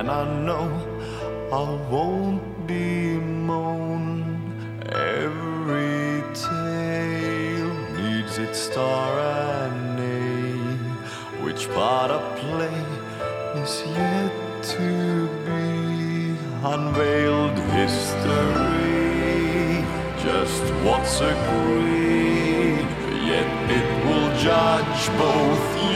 Can I know I won't be moan? Every tale needs its star and name. Which part of play is yet to be unveiled? History, just what's agreed. Yet it will judge both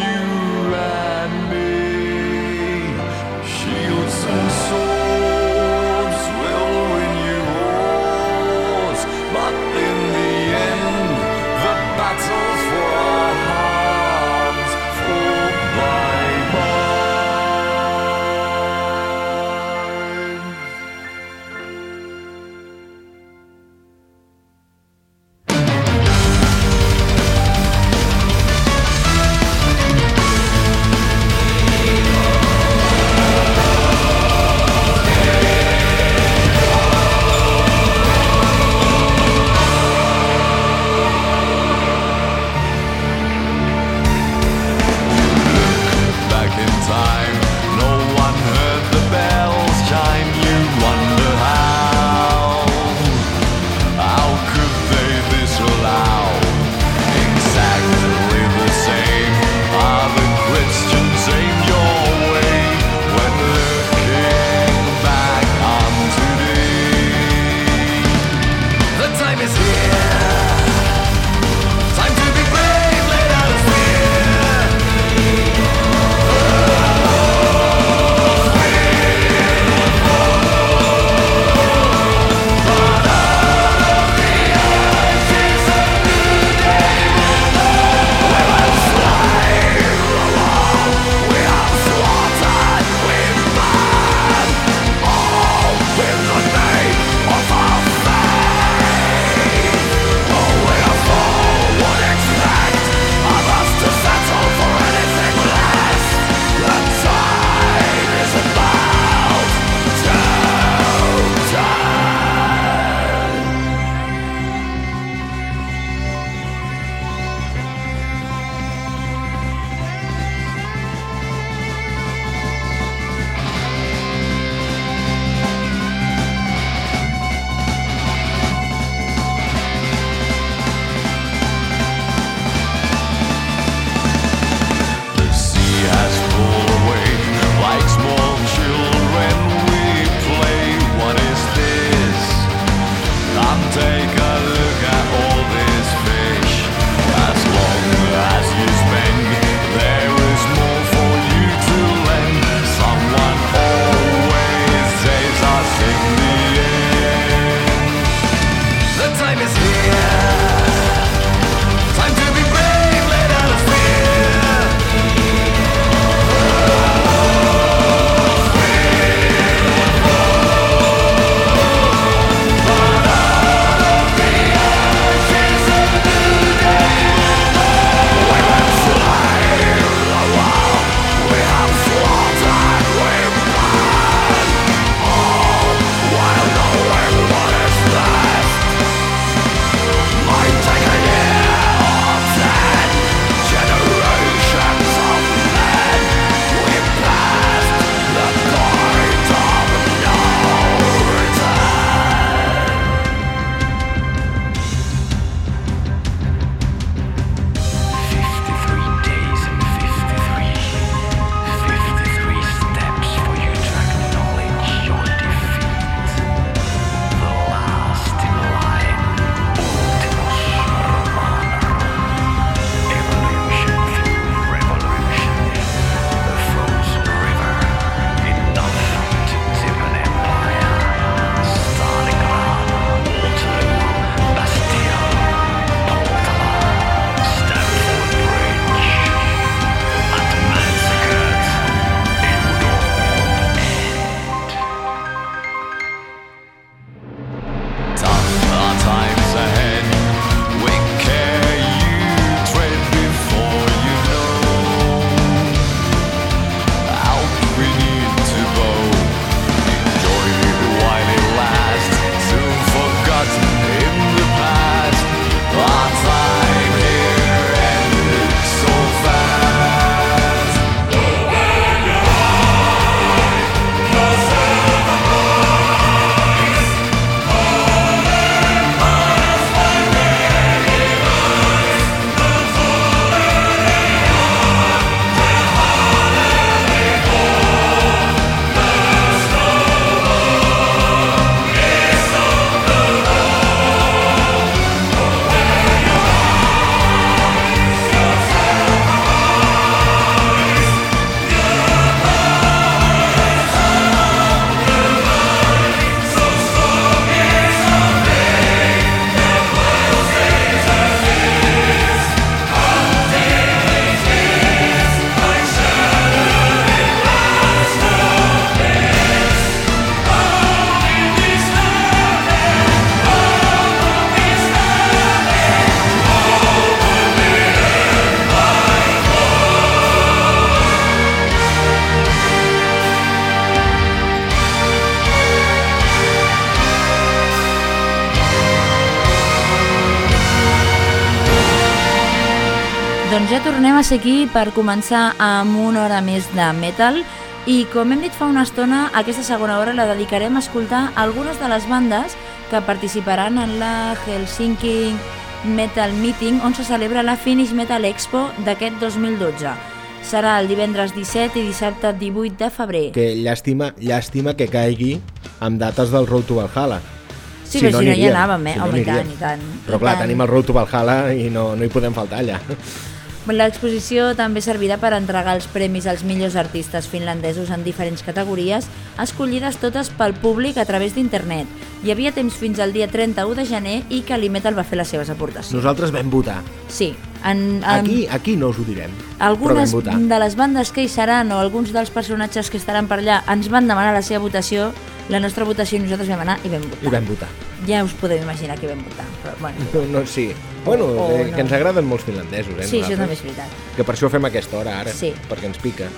ser aquí per començar amb una hora més de metal i com hem dit fa una estona, aquesta segona hora la dedicarem a escoltar algunes de les bandes que participaran en la Helsinki Metal Meeting on se celebra la Finish Metal Expo d'aquest 2012. Serà el divendres 17 i dissabte 18 de febrer. Que llàstima, llàstima que caigui amb dates del Road to Valhalla. Sí, però si no hi anàvem, eh? si no Home, i tant, i tant. Però i clar, tant. tenim el Road to Valhalla i no, no hi podem faltar allà. L'exposició també servirà per entregar els premis als millors artistes finlandesos en diferents categories, escollides totes pel públic a través d'internet. Hi havia temps fins al dia 31 de gener i Calimetal va fer les seves aportacions. Nosaltres vam votar. Sí, en, en Aquí, aquí no us ho direm, algunes de les bandes que hi seran o alguns dels personatges que estaran per allà ens van demanar la seva votació, la nostra votació i nosaltres vam anar i vam votar. I vam votar. Ja us podeu imaginar que vam votar, però bueno. No, no, sí. Bueno, O eh, no. que ens agraden molts finlandesos, eh? Sí, això també és veritat. Que per això fem aquesta hora ara, Sí. perquè ens pica.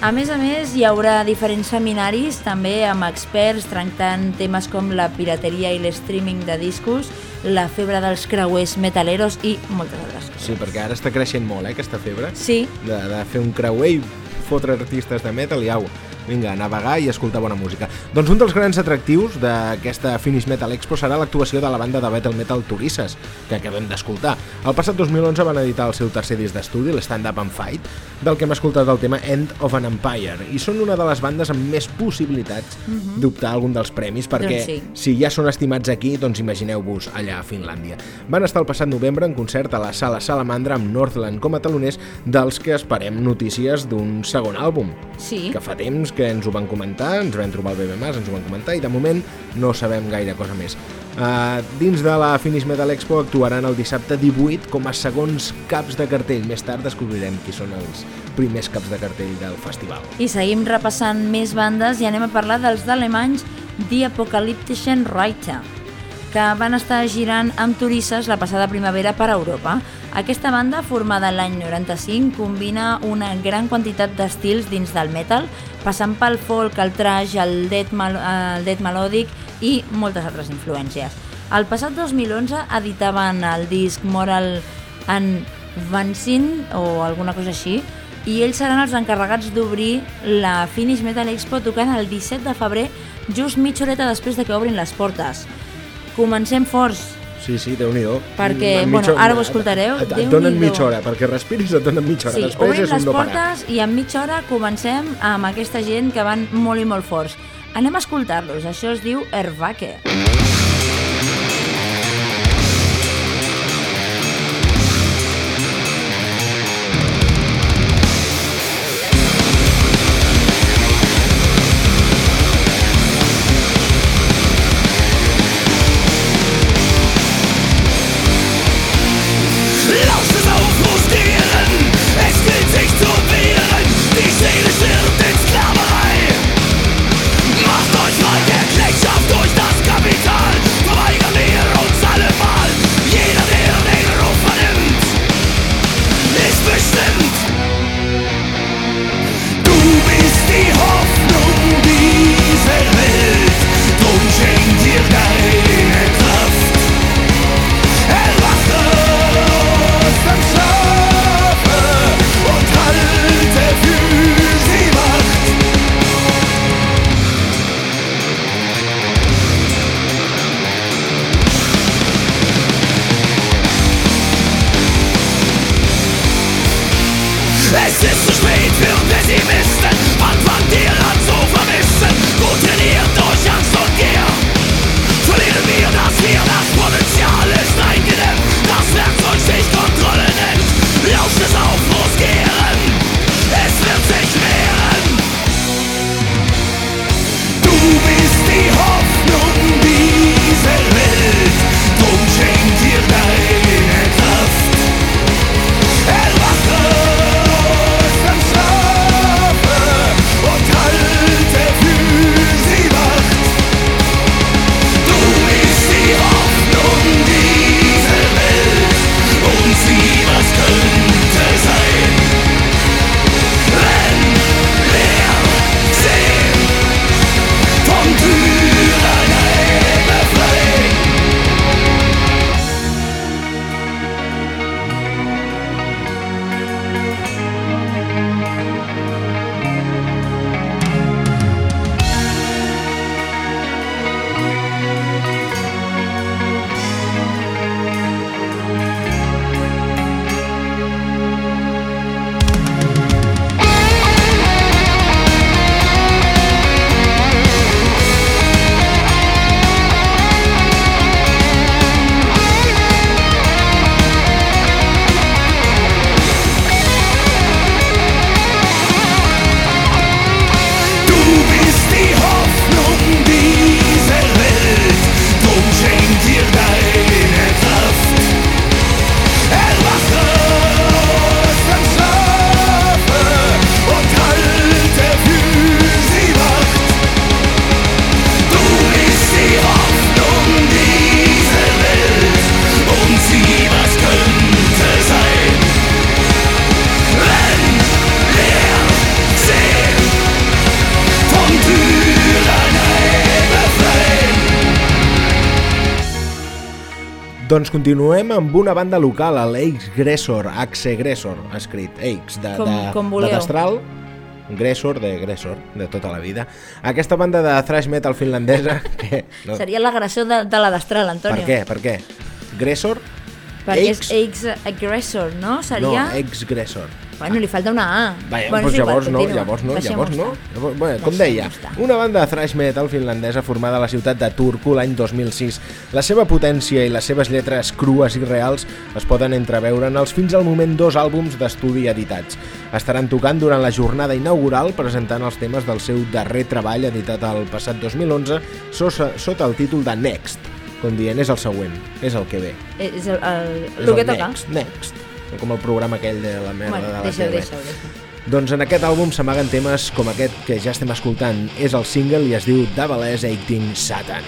A més a més, hi haurà diferents seminaris també amb experts tractant temes com la pirateria i l'streaming de discos, la febre dels creuers metaleros i moltes altres coses. Sí, perquè ara està creixent molt, eh, aquesta febre. Sí, De, de fer un creuer i fotre artistes de metal i au, vinga, a navegar i escoltar bona música. Doncs un dels grans atractius d'aquesta Finish Metal Expo serà l'actuació de la banda de Battle Metal Turisses, que acabem d'escoltar. El passat 2011 van editar el seu tercer disc d'estudi, l'Stand Up and Fight, del que hem escoltat el tema End of an Empire, i són una de les bandes amb més possibilitats d'optar a algun dels premis, perquè Mhm. Doncs sí. si ja són estimats aquí, doncs imagineu-vos allà a Finlàndia. Van estar el passat novembre en concert a la Sala Salamandra amb Northland com a taloners dels que esperem notícies d'un segon àlbum. sí. Que fa temps que ens ho van comentar, ens vam trobar al BB+, ens ho van comentar i de moment no sabem gaire cosa més. Uh, dins de la Finish Metal Expo actuaran el dissabte 18 com a segons caps de cartell. Més tard descobrirem qui són els primers caps de cartell del festival. I seguim repassant més bandes i anem a parlar dels d'alemanys The Apocalyptischen Reiter, que van estar girant amb turistes la passada primavera per Europa. Aquesta banda, formada l'any 95, combina una gran quantitat d'estils dins del metal, passant pel folk, el trash, el death, el death melòdic i moltes altres influències. El passat 2011 editaven el disc Moral and Vansin o alguna cosa així i ells seran els encarregats d'obrir la Finish Metal Expo tocant el 17 de febrer just mitja horeta després de que obrin les portes. Comencem forts, Sí, sí, déu-n'hi-do. Perquè, En bueno, ara ho escoltareu, Et, et, et donen mitja hora, perquè respiris et donen mitja hora. Sí, Després obrim és un les parar. portes i en mitja hora comencem amb aquesta gent que van molt i molt forts. Anem a escoltar-los, això es diu Ervake. Lass This is made film, Doncs continuem amb una banda local, l'Eix Gressor, Axe Gressor, escrit Eix, de, Com- de, com de. Destral, Gressor, de Gressor, de tota la vida. Aquesta banda de thrash metal finlandesa, que... No, Seria l'agressor de, de la destral, Antonio. per què? Per què? Gressor? Perquè Ex- és ex-aggressor, no? Seria... No, ex-Gressor. Bueno, li falta una A. Bé, bueno, doncs llavors no, llavors no, llavors no. Llavors, bé, com deia, una banda thrash metal finlandesa formada a la ciutat de Turku l'any 2006. La seva potència i les seves lletres crues i reals es poden entreveure en els fins al moment dos àlbums d'estudi editats. Estaran tocant durant la jornada inaugural presentant els temes del seu darrer treball editat el passat 2011 sosa, sota el títol de Next, com dient és el següent, és el que ve. Eh, És el, el, És el que el toca. Next, Next. Com el programa aquell de la merda Bueno, de la deixa Doncs en aquest àlbum s'amaguen temes com aquest que ja estem escoltant. És el single i es diu Double S 18 Satan.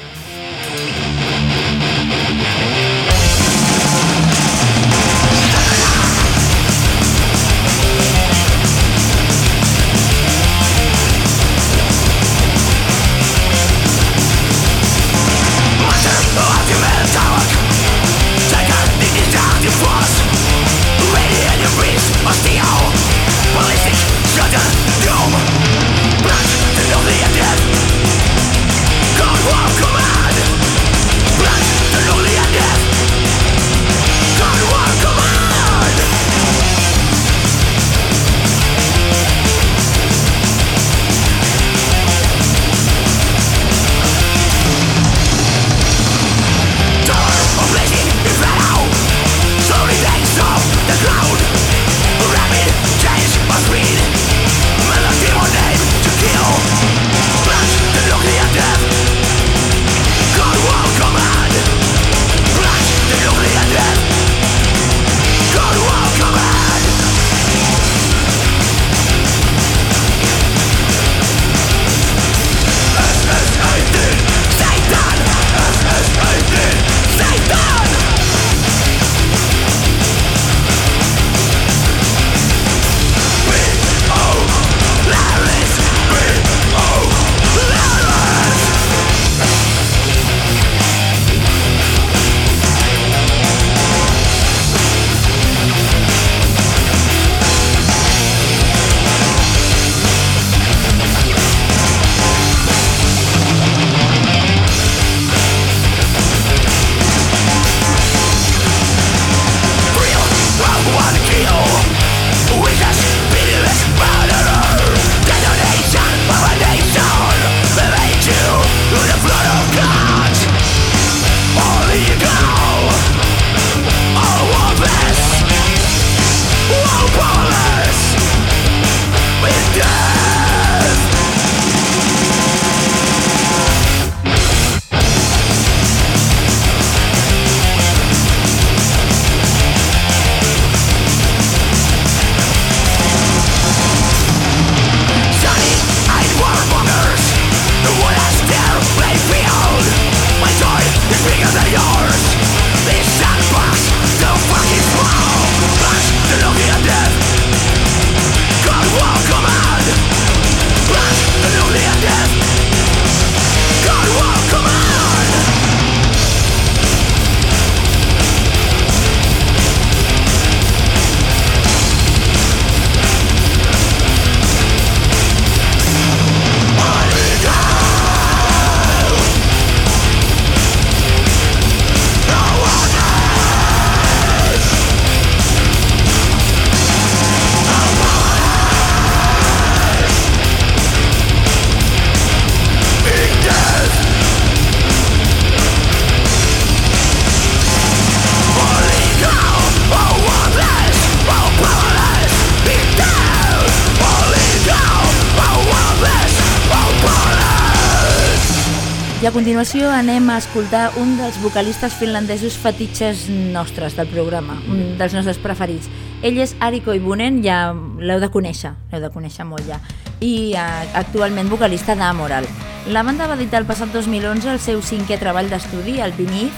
Continuació anem a escoltar un dels vocalistes finlandesos fetitxes nostres del programa, un dels nostres preferits. Ell és Ari Koivunen, ja l'heu de conèixer, l'heu de conèixer molt ja, i eh, actualment vocalista d'Amoral. La banda va editar el passat 2011 el seu cinquè treball d'estudi, el Beneath,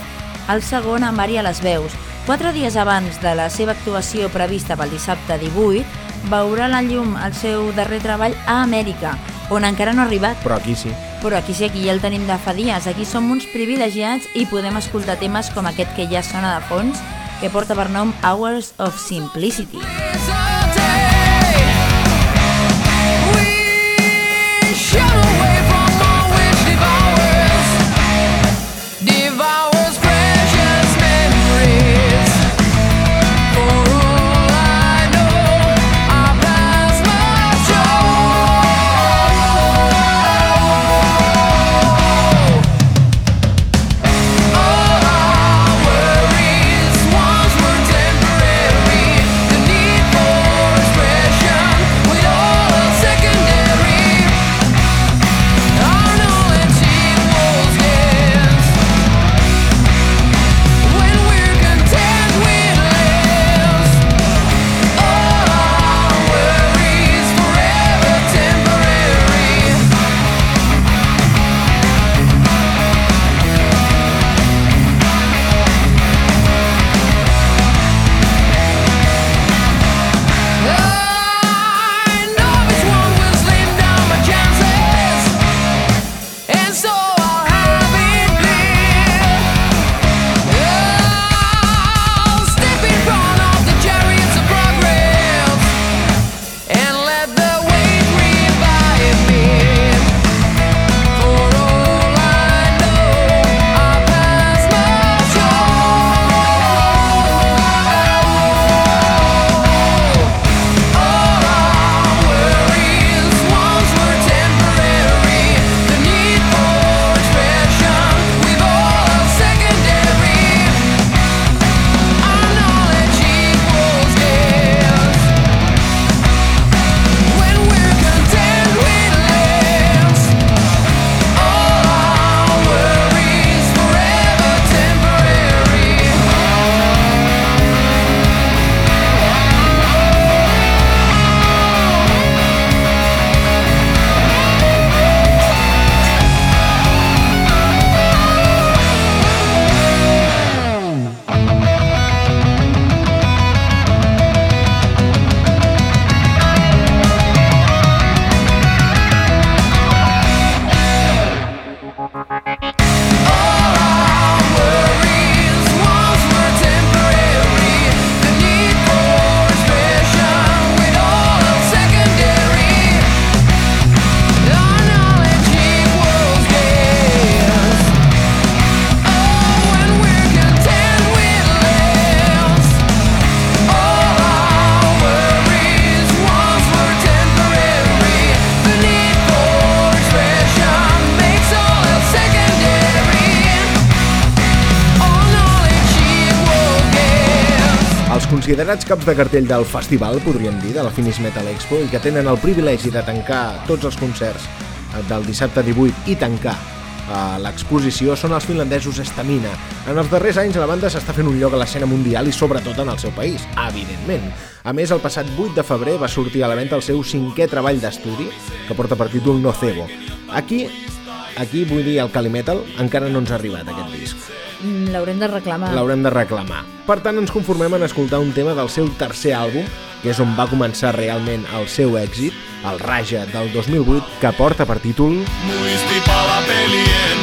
el segon a les veus. Quatre dies abans de la seva actuació prevista pel dissabte 18, veurà la llum el seu darrer treball a Amèrica, on encara no ha arribat, Però aquí sí. Però aquí sí, aquí ja el tenim de fa dies. Aquí som uns privilegiats i podem escoltar temes com aquest que ja sona de fons, que porta per nom Hours of Simplicity. And Considerats caps de cartell del festival, podríem dir, de la Finish Metal Expo, i que tenen el privilegi de tancar tots els concerts eh, del dissabte 18 i tancar eh, l'exposició són els finlandesos Estamina. En els darrers anys la banda s'està fent un lloc a l'escena mundial i sobretot en el seu país, evidentment. A més, el passat 8 de febrer va sortir a la venda el seu cinquè treball d'estudi, que porta per títol Nocebo. Aquí, aquí vull dir, el Calimetal encara no ens ha arribat aquest disc. Mm, L'haurem de reclamar. L'haurem de reclamar. Per tant, ens conformem en escoltar un tema del seu tercer àlbum, que és on va començar realment el seu èxit, el Raja del 2008, que porta per títol... Muistipalapelien Ilmastoreiden,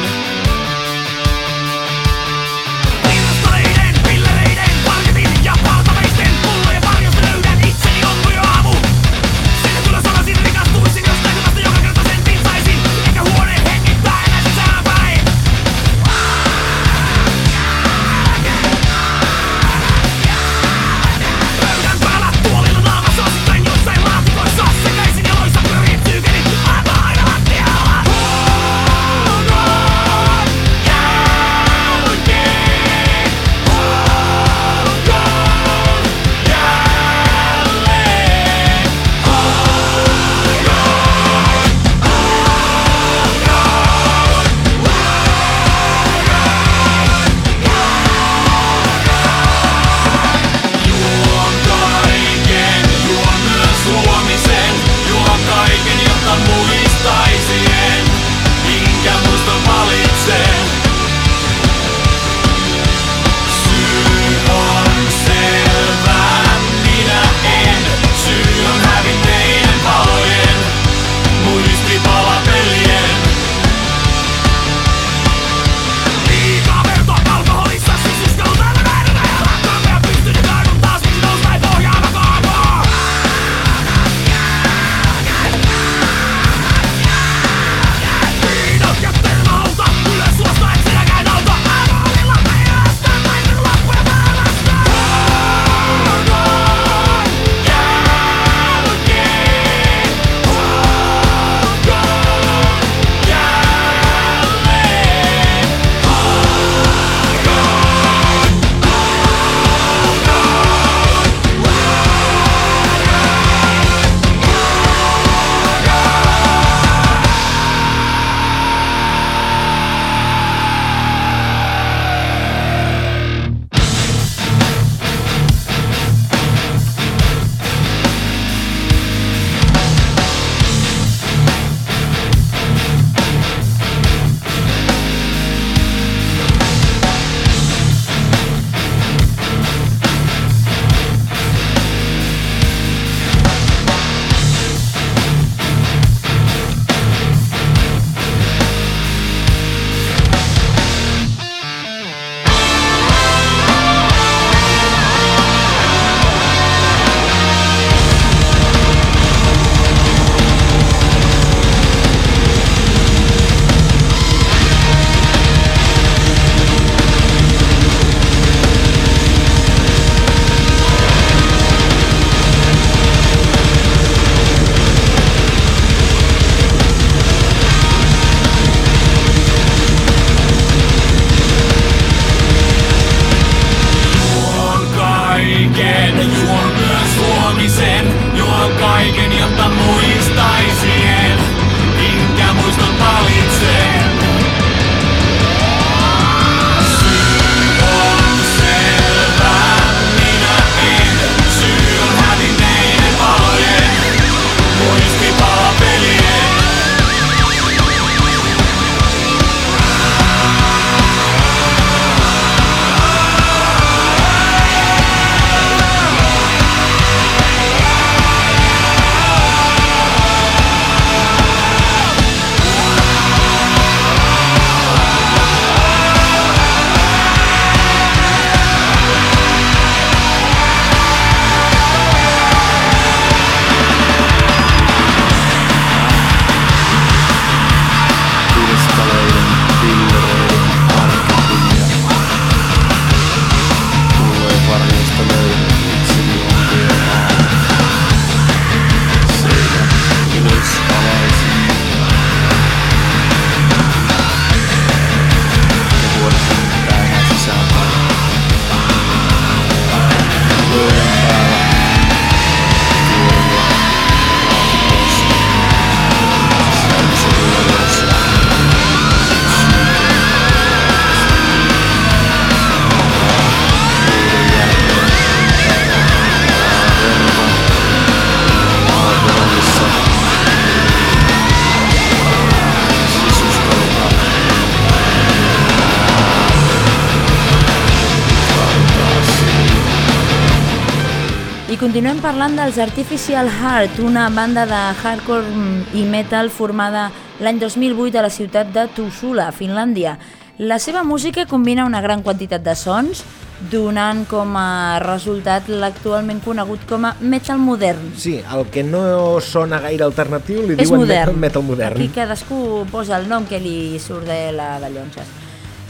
continuem parlant dels Artificial Heart, una banda de hardcore mm, i metal formada l'any 2008 a la ciutat de Tuusula, Finlàndia. La seva música combina una gran quantitat de sons, donant com a resultat l'actualment conegut com a metal modern. Sí, el que no sona gaire alternatiu li És diuen modern. metal, metal modern. Aquí cadascú posa el nom que li surt de la de llonces.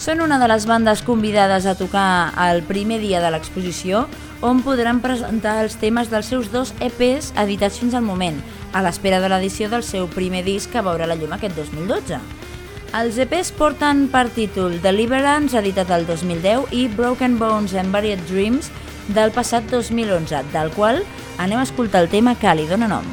Són una de les bandes convidades a tocar el primer dia de l'exposició, on podran presentar els temes dels seus dos EPs editats fins al moment, a l'espera de l'edició del seu primer disc que veurà la llum aquest 2012. Els EPs porten per títol Deliverance, editat el 2010, i Broken Bones and Buried Dreams, del passat 2011, del qual anem a escoltar el tema que li dóna nom.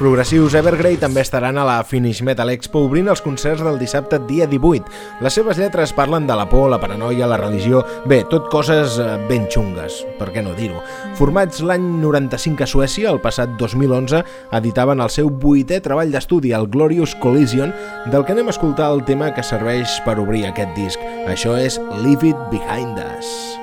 Progressius Evergrey també estaran a la Finish Metal Expo obrint els concerts del dissabte dia 18. Les seves lletres parlen de la por, la paranoia, la religió... Bé, tot coses eh, ben xungues, per què no dir-ho. Formats l'any 95 a Suècia, el passat 2011 editaven el seu vuitè treball d'estudi, el Glorious Collision, del que anem a escoltar el tema que serveix per obrir aquest disc. Això és Leave It Behind Us.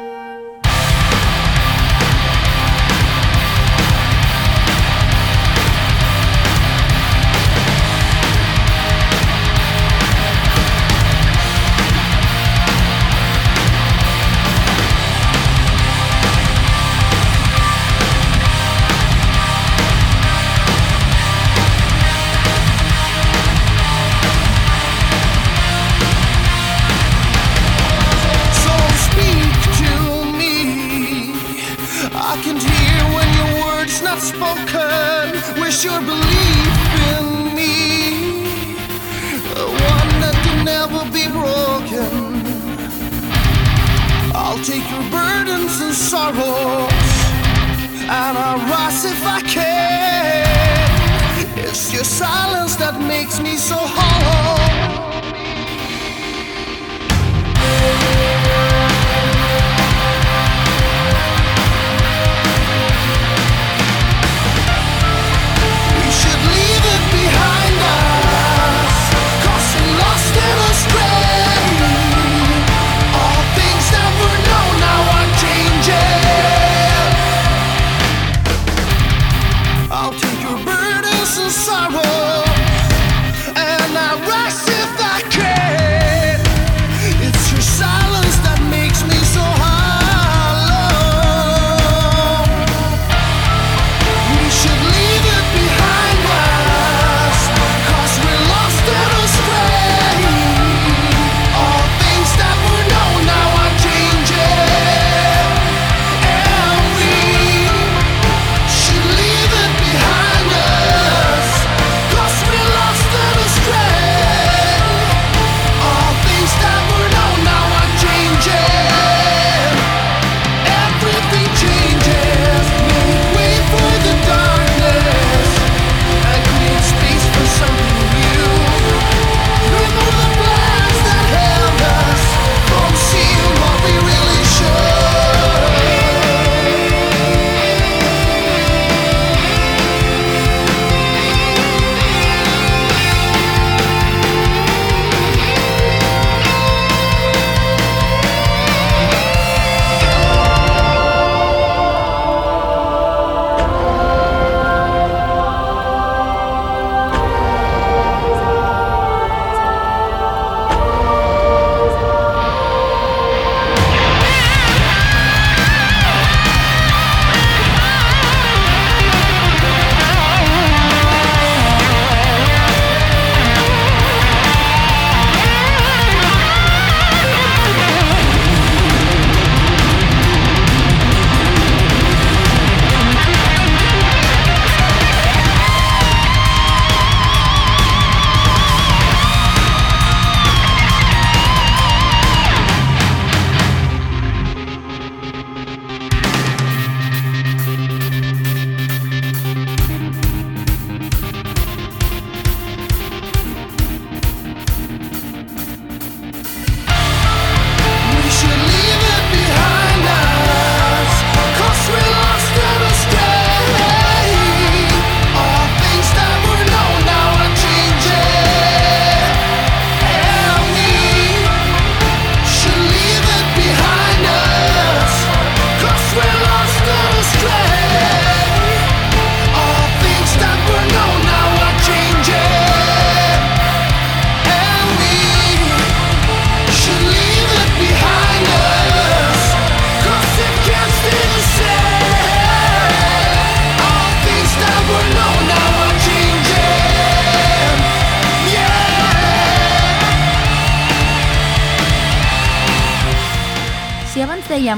And and I'll rise if I can. It's your silence that makes me so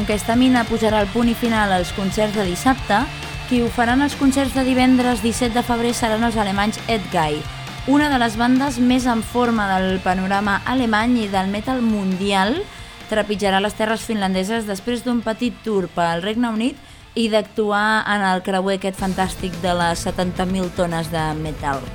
aquesta mina posarà el punt i final als concerts de dissabte, qui ho faran els concerts de divendres 17 de febrer seran els alemanys Edguy, una de les bandes més en forma del panorama alemany i del metal mundial, trepitjarà les terres finlandeses després d'un petit tour pel Regne Unit i d'actuar en el creuer aquest fantàstic de les 70.000 tones de metal.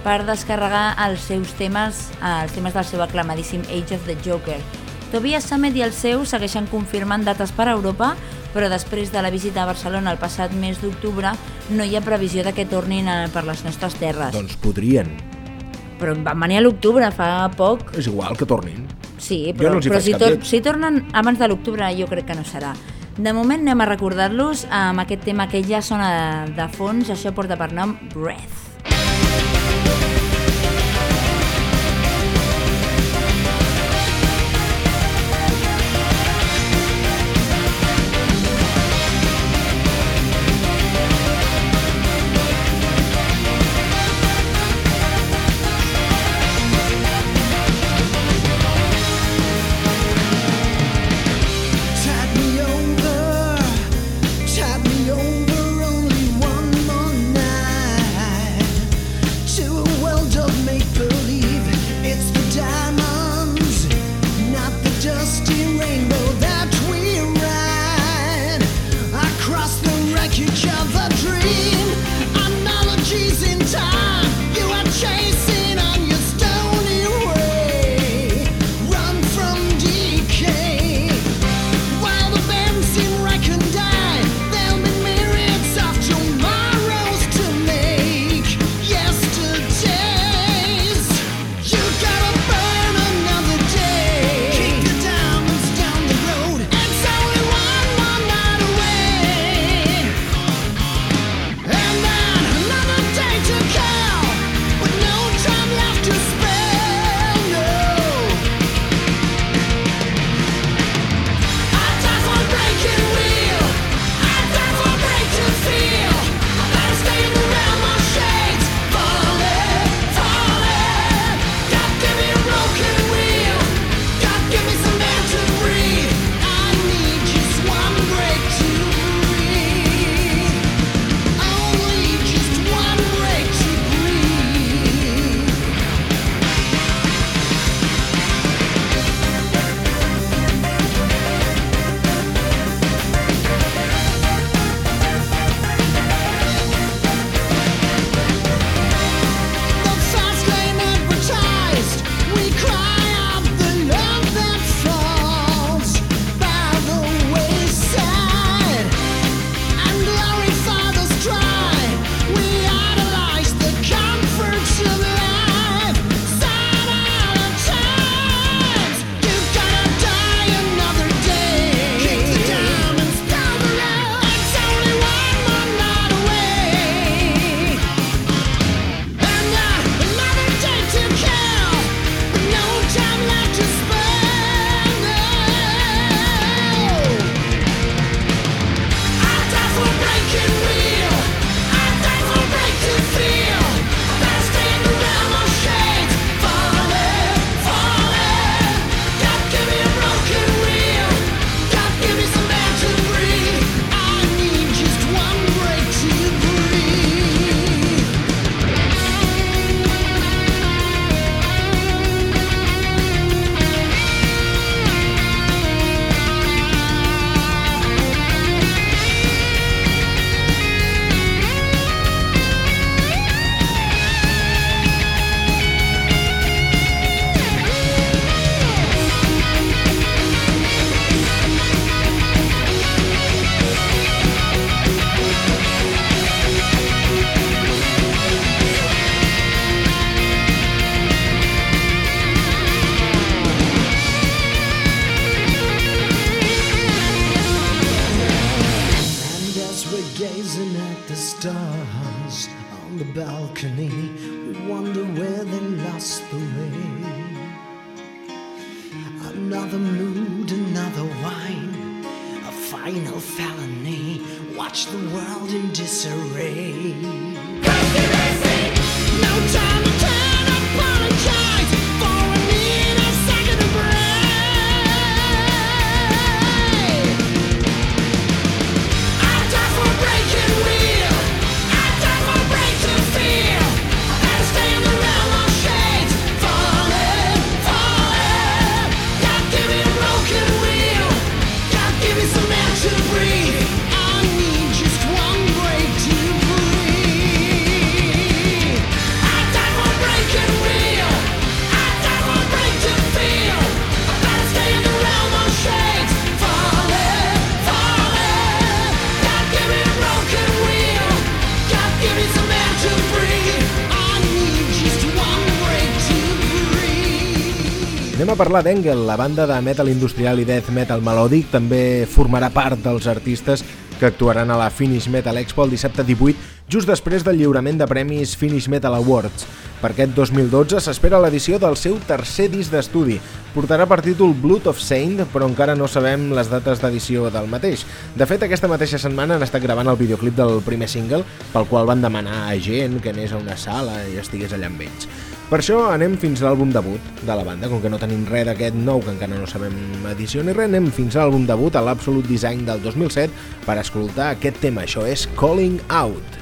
Per descarregar els seus temes, els temes del seu aclamadíssim Age of the Joker, Tobias Samet i el seu segueixen confirmant dates per a Europa, però després de la visita a Barcelona el passat mes d'octubre no hi ha previsió de que tornin a, per les nostres terres. Doncs podrien. Però van venir a l'octubre, fa poc. És igual que tornin. Sí, però, no però si, tor si tornen abans de l'octubre jo crec que no serà. De moment anem a recordar-los amb aquest tema que ja sona de, de fons, això porta per nom Breath. Parlar d'Engel, la banda de metal industrial i death metal melòdic també formarà part dels artistes que actuaran a la Finish Metal Expo el dissabte 18, just després del lliurament de premis Finish Metal Awards. Per aquest 2012 s'espera l'edició del seu tercer disc d'estudi. Portarà per títol Blood of Saint, però encara no sabem les dates d'edició del mateix. De fet, aquesta mateixa setmana han estat gravant el videoclip del primer single, pel qual van demanar a gent que anés a una sala i estigués allà amb ells. Per això anem fins a l'àlbum debut de la banda, com que no tenim res d'aquest nou, que encara no sabem edició ni res, anem fins a l'àlbum debut, a l'Absolute Design del 2007, per escoltar aquest tema. Això és Calling Out.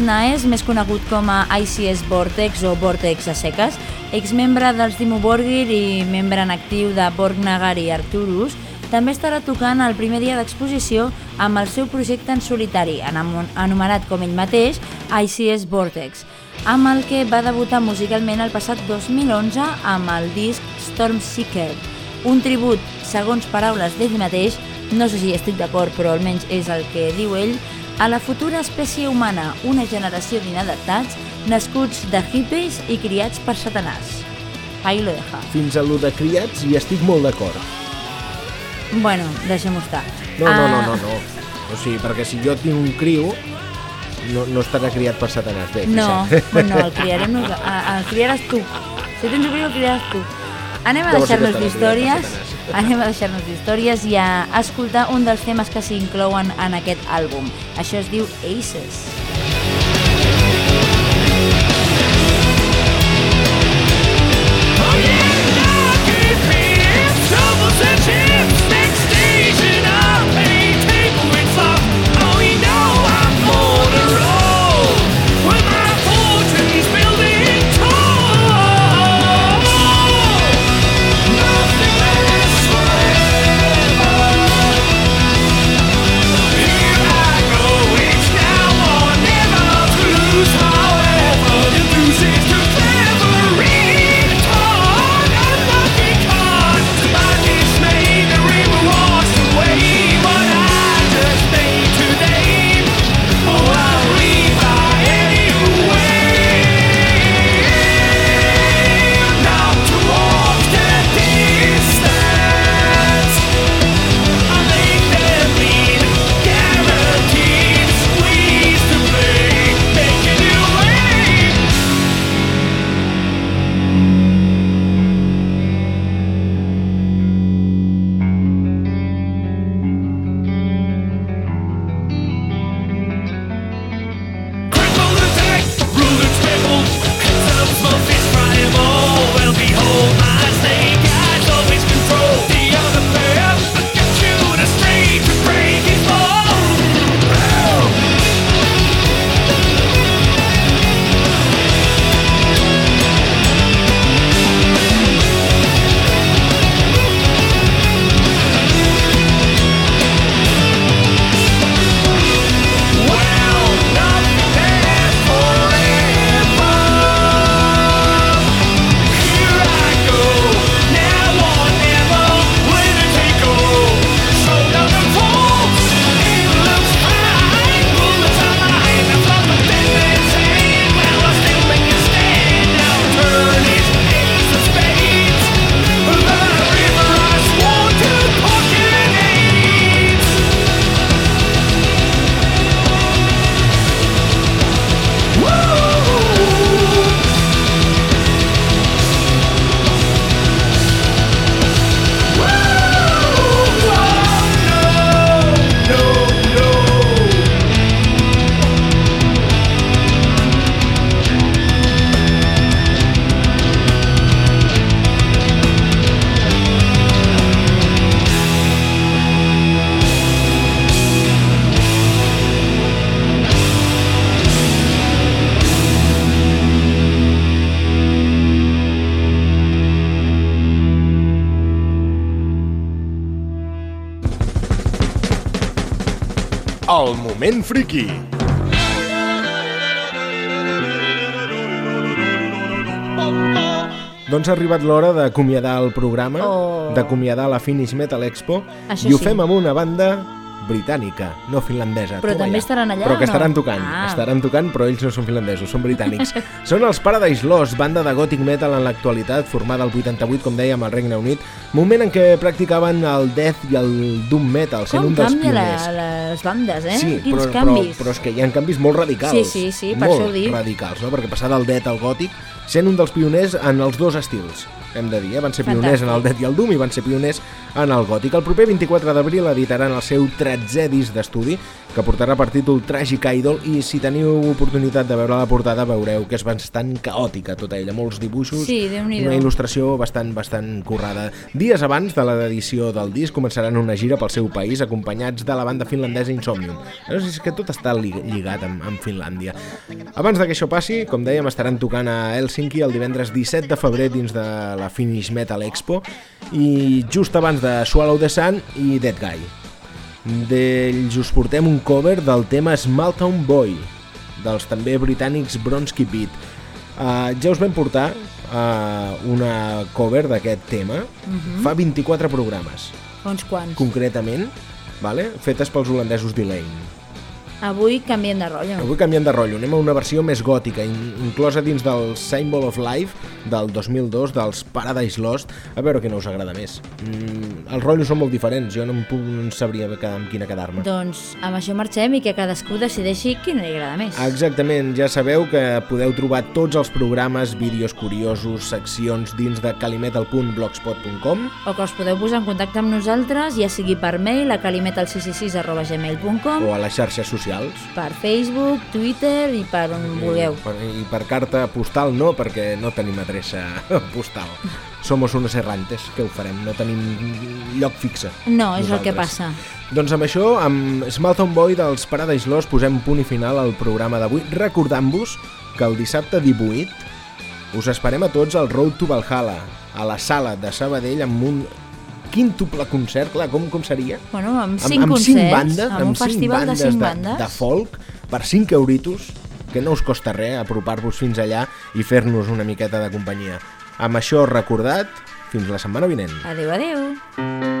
Hesnaes, més conegut com a ICS Vortex o Vortex a seques, exmembre dels Dimmu Borgir i membre en actiu de Borgnagar i Arcturus, També estarà tocant el primer dia d'exposició amb el seu projecte en solitari, anomenat com ell mateix ICS Vortex, amb el que va debutar musicalment el passat 2011 amb el disc Storm Seeker, un tribut, segons paraules d'ell mateix, no sé si estic d'acord, però almenys és el que diu ell, a la futura espècie humana, una generació d'inadaptats nascuts de hippies i criats per Satanàs. Ahí lo deja. Fins a lo de criats hi estic molt d'acord. Bueno, deixem-ho estar. No, no, no, Ah, no, no. O sigui, perquè si jo tinc un criu, no, no estarà criat per Satanàs. Bé, No, bueno, el criarem nos, a- el criaràs tu. Si tens un criu, el criaràs tu. Anem a deixar-nos d'històries. anem a deixar-nos d'històries i a escoltar un dels temes que s'inclouen en aquest àlbum. Això es diu Aces. El friki. Doncs ha arribat l'hora d'acomiadar el programa, Oh. d'acomiadar la Finish Metal Expo, Això i ho sí. fem amb una banda britànica, no finlandesa. Però també ja. estaran allà Però que no? estaran tocant, Ah. estaran tocant, però ells no són finlandesos, són britànics. són els Paradise Lost, banda de gothic metal en l'actualitat, formada al 88, com dèiem, al Regne Unit, moment en què practicaven el death i el doom metal, sent Com un dels canvia pioners. la, les bandes, eh? Sí, Quins però, canvis. Però, però és que hi ha canvis molt radicals. Sí, sí, sí, per molt això ho dic. radicals, no? Perquè passar del death al gòtic, sent un dels pioners en els dos estils, hem de dir, eh? van ser pioners Fantàstic. en el death i el doom i van ser pioners en el gòtic. El proper 24 d'abril editaran el seu 13è disc d'estudi, que portarà per títol Tragic Idol, i si teniu oportunitat de veure la portada veureu que és bastant caòtica tota ella, molts dibuixos, Sí, una il·lustració bastant, bastant currada. Dies abans de l'edició del disc començaran una gira pel seu país acompanyats de la banda finlandesa Insomnium. Llavors és que tot està li- lligat amb, amb Finlàndia. Abans de que això passi, com dèiem, estaran tocant a Helsinki el divendres 17 de febrer dins de la Finnish Metal Expo i just abans de Swallow the Sun i Dead Guy. D'ells us portem un cover del tema Small Town Boy, dels també britànics Bronsky Beat. Uh, ja us vam portar uh, una cover d'aquest tema fa 24 programes, Uns quants. concretament, vale? fetes pels holandesos d'Elaine. Avui canviem de rotllo. Avui canviant de rotllo, anem a una versió més gòtica, in inclosa dins del Symbol of Life del 2002, dels Paradise Lost, a veure què no us agrada més. Mm, els rotllos són molt diferents, jo no em, puc, no en sabria amb quina quedar-me. Doncs amb això marxem i que cadascú decideixi quina li agrada més. Exactament, ja sabeu que podeu trobar tots els programes, vídeos curiosos, seccions dins de calimetal.blogspot.com O que us podeu posar en contacte amb nosaltres, ja sigui per mail a calimetal666 arroba gmail.com, o a les xarxes socials. Per Facebook, Twitter i per on vulgueu. I per, I per carta postal no, perquè no tenim adreça postal. Somos unos errantes, què ho farem? No tenim lloc fixe. No, és el que nosaltres. passa. Doncs amb això, amb Smalltown Boy dels Paradise Lost posem punt i final al programa d'avui, recordant-vos que el dissabte 18 us esperem a tots al Road to Valhalla, a la sala de Sabadell amb un quíntuple concert, clar, com, com seria? Bueno, amb Amb- cinc amb concerts, cinc bandes, amb un amb cinc festival de bandes cinc de, bandes. de folk per 5 euritos, que no us costa res apropar-vos fins allà i fer-nos una miqueta de companyia. Amb això recordat, fins la setmana vinent. Adéu, adéu.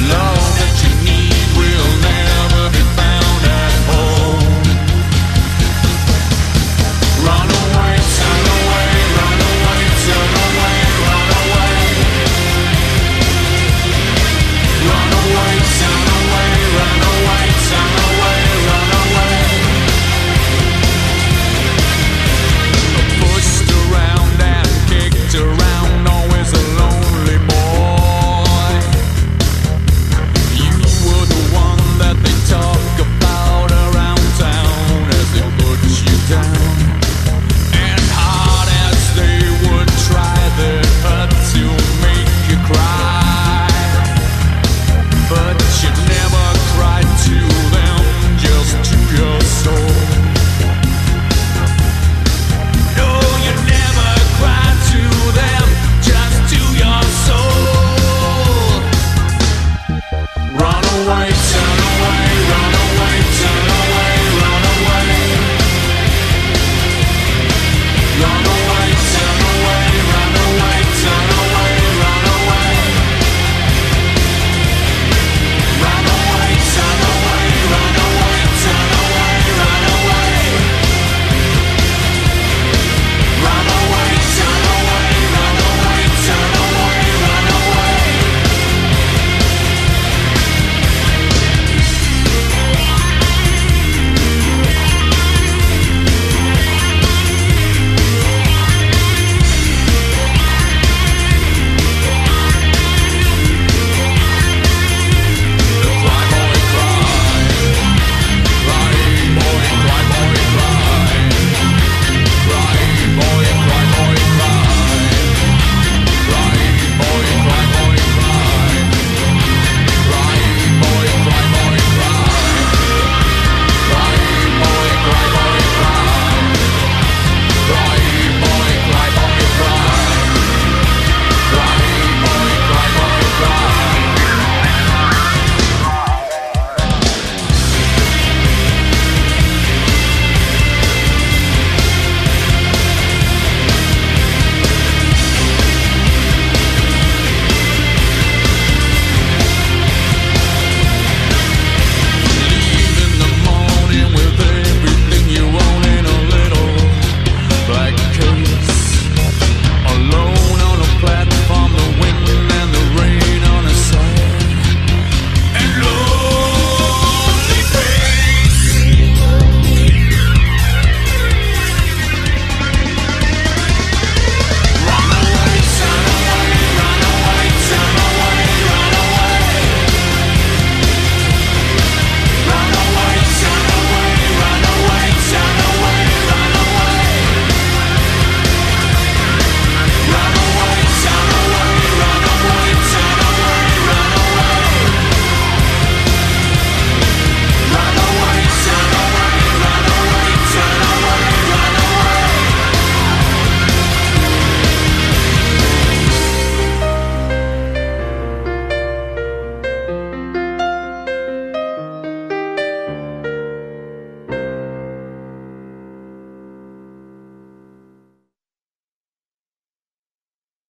love.